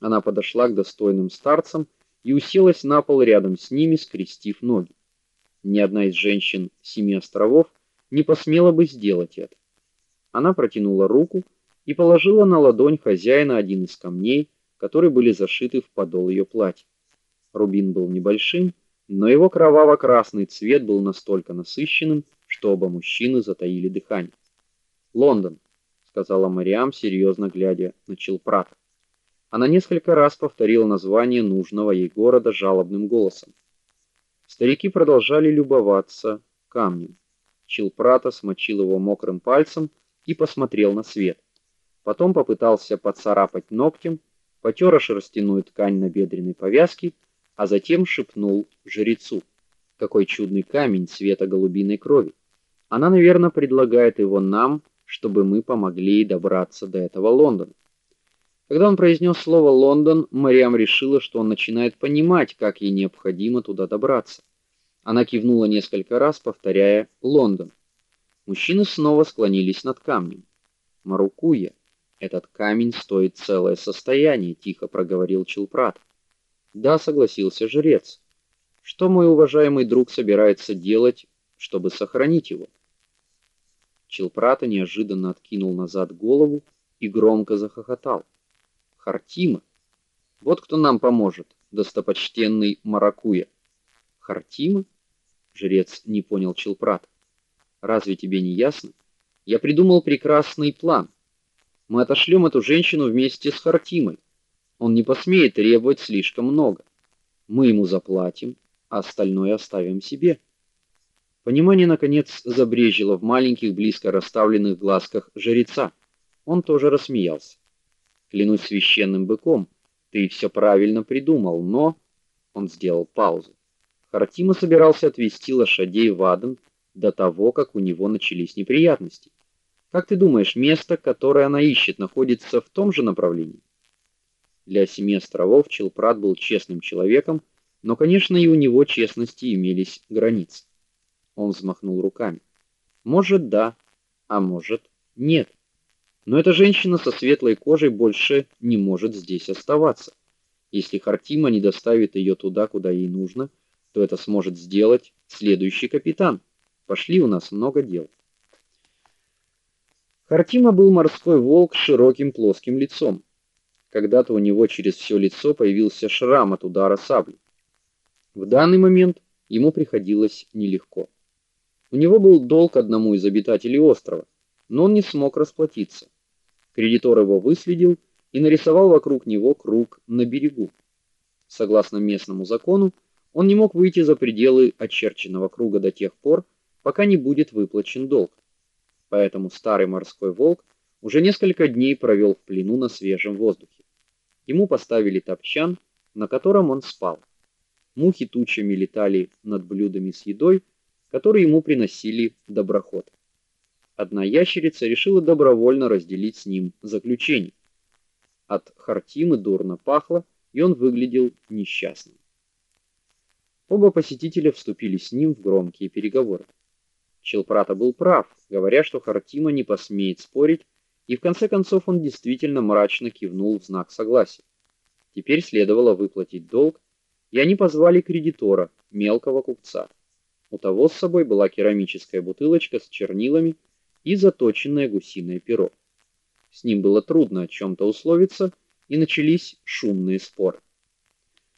Она подошла к достойным старцам и уселась на пол рядом с ними, скрестив ноги. Ни одна из женщин семи островов не посмела бы сделать это. Она протянула руку и положила на ладонь хозяина один из камней, которые были зашиты в подол ее платья. Рубин был небольшим, но его кроваво-красный цвет был настолько насыщенным, что оба мужчины затаили дыхание. "Лондон", сказала Мариам, серьезно глядя на Чилпрата. Она несколько раз повторила название нужного ей города жалобным голосом. Старики продолжали любоваться камнем. Чилпрата смочил его мокрым пальцем и посмотрел на свет. Потом попытался поцарапать ногтем, потёр шерстяную ткань на бедренной повязке, а затем шепнул жрецу: "Какой чудный камень цвета голубиной крови. Она, наверное, предлагает его нам, чтобы мы помогли ей добраться до этого Лондона". Когда он произнес слово Лондон, Мариам решила, что он начинает понимать, как ей необходимо туда добраться. Она кивнула несколько раз, повторяя Лондон. Мужчины снова склонились над камнем. Марукуя, этот камень стоит целое состояние, тихо проговорил Чилпрат. Да, согласился жрец. Что мой уважаемый друг собирается делать, чтобы сохранить его? Чилпрата неожиданно откинул назад голову и громко захохотал. Хартима. Вот кто нам поможет, достопочтенный Маракуя. Хартима? Жрец не понял Челпрат. Разве тебе не ясно? Я придумал прекрасный план. Мы отошлем эту женщину вместе с Хартимой. Он не посмеет требовать слишком много. Мы ему заплатим, а остальное оставим себе. Понимание наконец забрежило в маленьких близко расставленных глазках жреца. Он тоже рассмеялся. Клянусь священным быком, ты все правильно придумал, но он сделал паузу. Хартима собирался отвезти лошадей в Аден до того, как у него начались неприятности. Как ты думаешь, место, которое она ищет, находится в том же направлении? Для семи островов Челпрат был честным человеком, но, конечно, и у него честности имелись границы. Он взмахнул руками. Может, да, а может, нет. Но эта женщина со светлой кожей больше не может здесь оставаться. Если Хартима не доставит ее туда, куда ей нужно, то это сможет сделать следующий капитан. Пошли, у нас много дел. Хартима был морской волк с широким плоским лицом. Когда-то у него через все лицо появился шрам от удара саблей. В данный момент ему приходилось нелегко. У него был долг одному из обитателей острова, но он не смог расплатиться. Кредитор его выследил и нарисовал вокруг него круг на берегу. Согласно местному закону, он не мог выйти за пределы очерченного круга до тех пор, пока не будет выплачен долг. Поэтому старый морской волк уже несколько дней провел в плену на свежем воздухе. Ему поставили топчан, на котором он спал. Мухи тучами летали над блюдами с едой, которые ему приносили доброхоты одна ящерица решила добровольно разделить с ним заключение. От Хартимы дурно пахло, и он выглядел несчастным. Оба посетителя вступили с ним в громкие переговоры. Челпрата был прав, говоря, что Хартима не посмеет спорить, и в конце концов он действительно мрачно кивнул в знак согласия. Теперь следовало выплатить долг, и они позвали кредитора, мелкого купца. У того с собой была керамическая бутылочка с чернилами и заточенное гусиное перо. С ним было трудно о чем то условиться, и начались шумные споры.